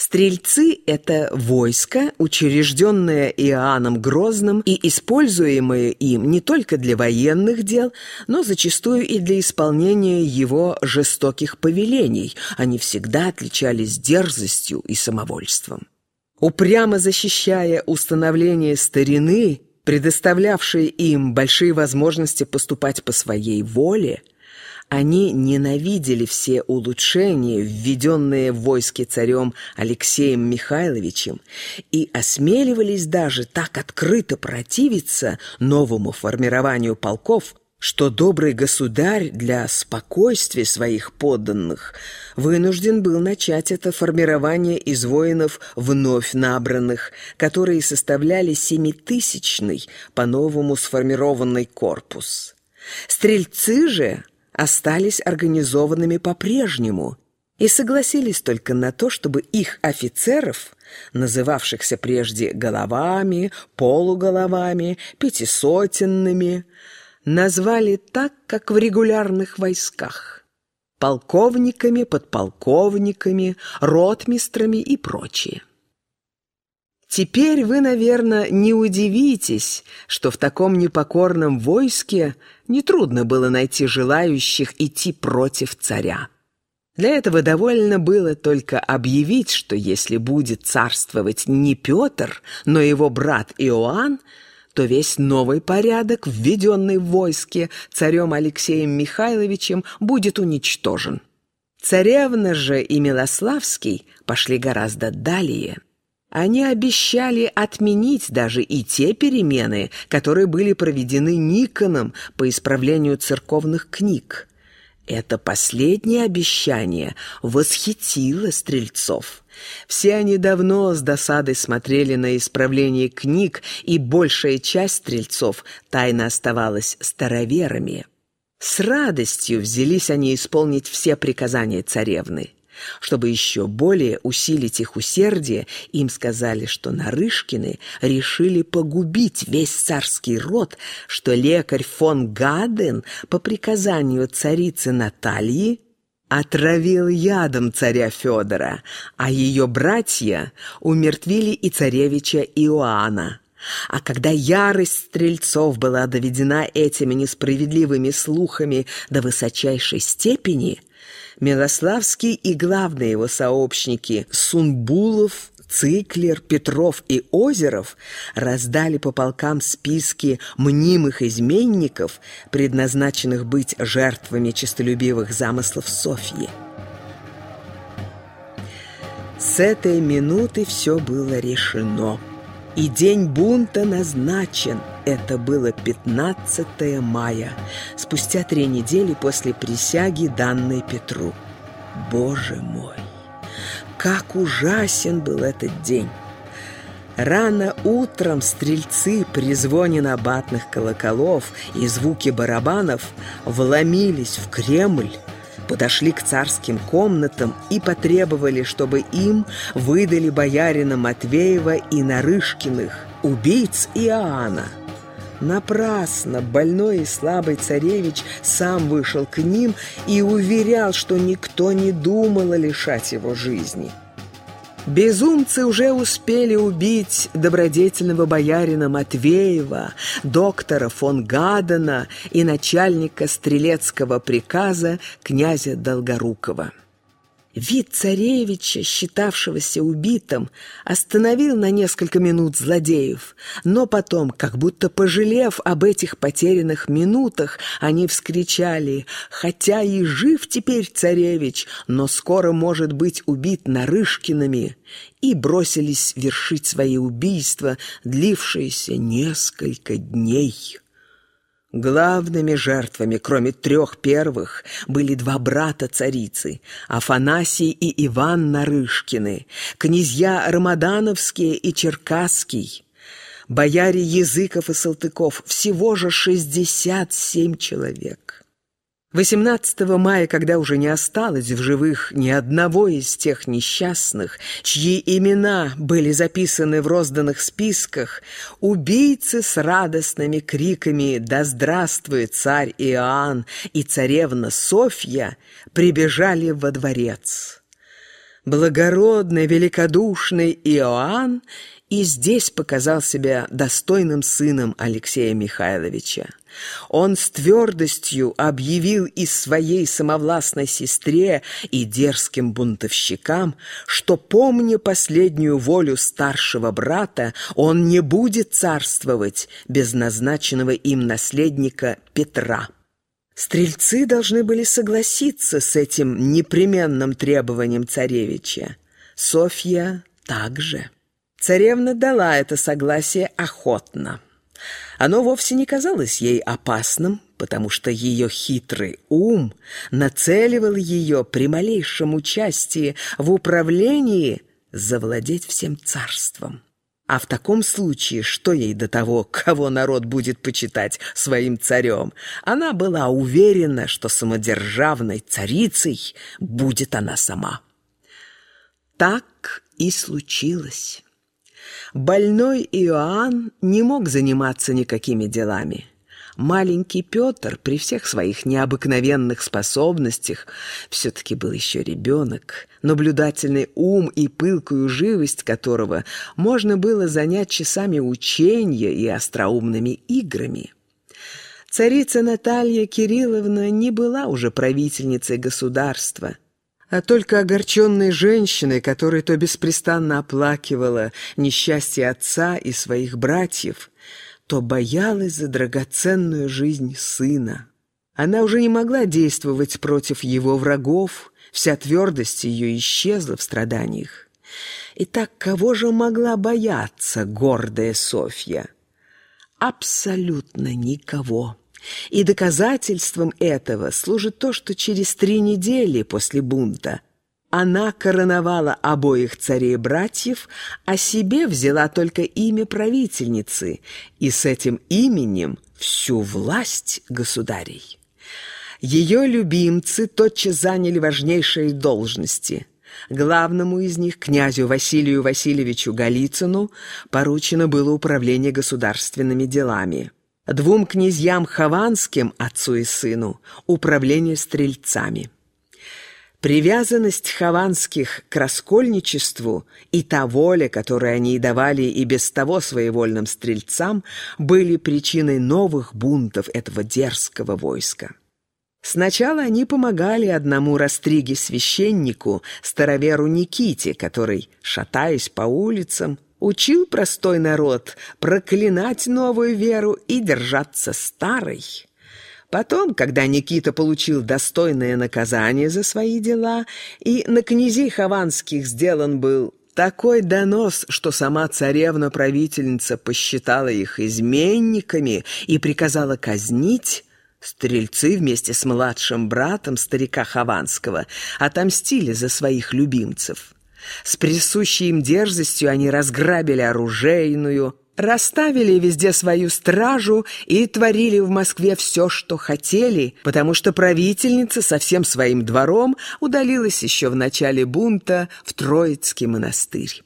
Стрельцы – это войско, учрежденное Иоанном Грозным и используемое им не только для военных дел, но зачастую и для исполнения его жестоких повелений. Они всегда отличались дерзостью и самовольством. Упрямо защищая установление старины, предоставлявшей им большие возможности поступать по своей воле – они ненавидели все улучшения, введенные в войске царем Алексеем Михайловичем, и осмеливались даже так открыто противиться новому формированию полков, что добрый государь для спокойствия своих подданных вынужден был начать это формирование из воинов вновь набранных, которые составляли семитысячный по-новому сформированный корпус. Стрельцы же остались организованными по-прежнему и согласились только на то, чтобы их офицеров, называвшихся прежде головами, полуголовами, пятисотенными, назвали так, как в регулярных войсках – полковниками, подполковниками, ротмистрами и прочее. Теперь вы, наверное, не удивитесь, что в таком непокорном войске нетрудно было найти желающих идти против царя. Для этого довольно было только объявить, что если будет царствовать не Петр, но его брат Иоанн, то весь новый порядок, введенный в войске царем Алексеем Михайловичем, будет уничтожен. Царевна же и Милославский пошли гораздо далее – они обещали отменить даже и те перемены, которые были проведены Никоном по исправлению церковных книг. Это последнее обещание восхитило стрельцов. Все они давно с досадой смотрели на исправление книг, и большая часть стрельцов тайно оставалась староверами. С радостью взялись они исполнить все приказания царевны. Чтобы еще более усилить их усердие, им сказали, что Нарышкины решили погубить весь царский род, что лекарь фон Гаден по приказанию царицы Натальи отравил ядом царя Федора, а ее братья умертвили и царевича Иоанна. А когда ярость стрельцов была доведена этими несправедливыми слухами до высочайшей степени – Милославский и главные его сообщники Сунбулов, Циклер, Петров и Озеров раздали по полкам списки мнимых изменников, предназначенных быть жертвами честолюбивых замыслов Софьи. С этой минуты все было решено. И день бунта назначен. Это было 15 мая, спустя три недели после присяги, данной Петру. Боже мой! Как ужасен был этот день! Рано утром стрельцы при звоне набатных колоколов и звуке барабанов вломились в Кремль, подошли к царским комнатам и потребовали, чтобы им выдали боярина Матвеева и Нарышкиных, убийц Иоанна. Напрасно больной и слабый царевич сам вышел к ним и уверял, что никто не думал лишать его жизни. Безумцы уже успели убить добродетельного боярина Матвеева, доктора фон Гадена и начальника стрелецкого приказа князя Долгорукова. Вид царевича, считавшегося убитым, остановил на несколько минут злодеев, но потом, как будто пожалев об этих потерянных минутах, они вскричали «Хотя и жив теперь царевич, но скоро может быть убит Нарышкиными», и бросились вершить свои убийства, длившиеся несколько дней. Главными жертвами, кроме трех первых, были два брата царицы – Афанасий и Иван Нарышкины, князья Рамадановские и Черкасский, бояре Языков и Салтыков – всего же шестьдесят семь человек. 18 мая, когда уже не осталось в живых ни одного из тех несчастных, чьи имена были записаны в розданных списках, убийцы с радостными криками «Да здравствует царь Иоанн и царевна Софья!» прибежали во дворец. Благородный, великодушный Иоанн и здесь показал себя достойным сыном Алексея Михайловича. Он с твердостью объявил и своей самовластной сестре и дерзким бунтовщикам, что, помня последнюю волю старшего брата, он не будет царствовать без назначенного им наследника Петра. Стрельцы должны были согласиться с этим непременным требованием царевича. Софья также. Царевна дала это согласие охотно. Оно вовсе не казалось ей опасным, потому что ее хитрый ум нацеливал ее при малейшем участии в управлении завладеть всем царством. А в таком случае, что ей до того, кого народ будет почитать своим царем? Она была уверена, что самодержавной царицей будет она сама. Так и случилось. Больной Иоанн не мог заниматься никакими делами. Маленький Петр при всех своих необыкновенных способностях все-таки был еще ребенок, наблюдательный ум и пылкую живость которого можно было занять часами учения и остроумными играми. Царица Наталья Кирилловна не была уже правительницей государства – а только огорченной женщиной, которая то беспрестанно оплакивала несчастье отца и своих братьев, то боялась за драгоценную жизнь сына. Она уже не могла действовать против его врагов, вся твердость ее исчезла в страданиях. Итак, кого же могла бояться гордая Софья? Абсолютно никого. И доказательством этого служит то, что через три недели после бунта она короновала обоих царей-братьев, а себе взяла только имя правительницы и с этим именем всю власть государей. Ее любимцы тотчас заняли важнейшие должности. Главному из них, князю Василию Васильевичу Голицыну, поручено было управление государственными делами двум князьям Хованским, отцу и сыну, управление стрельцами. Привязанность Хованских к раскольничеству и та воля, которую они давали и без того своевольным стрельцам, были причиной новых бунтов этого дерзкого войска. Сначала они помогали одному растриге-священнику, староверу Никите, который, шатаясь по улицам, учил простой народ проклинать новую веру и держаться старой. Потом, когда Никита получил достойное наказание за свои дела, и на князей Хованских сделан был такой донос, что сама царевна-правительница посчитала их изменниками и приказала казнить, стрельцы вместе с младшим братом старика Хованского отомстили за своих любимцев. С присущей им дерзостью они разграбили оружейную, расставили везде свою стражу и творили в Москве все, что хотели, потому что правительница со всем своим двором удалилась еще в начале бунта в Троицкий монастырь.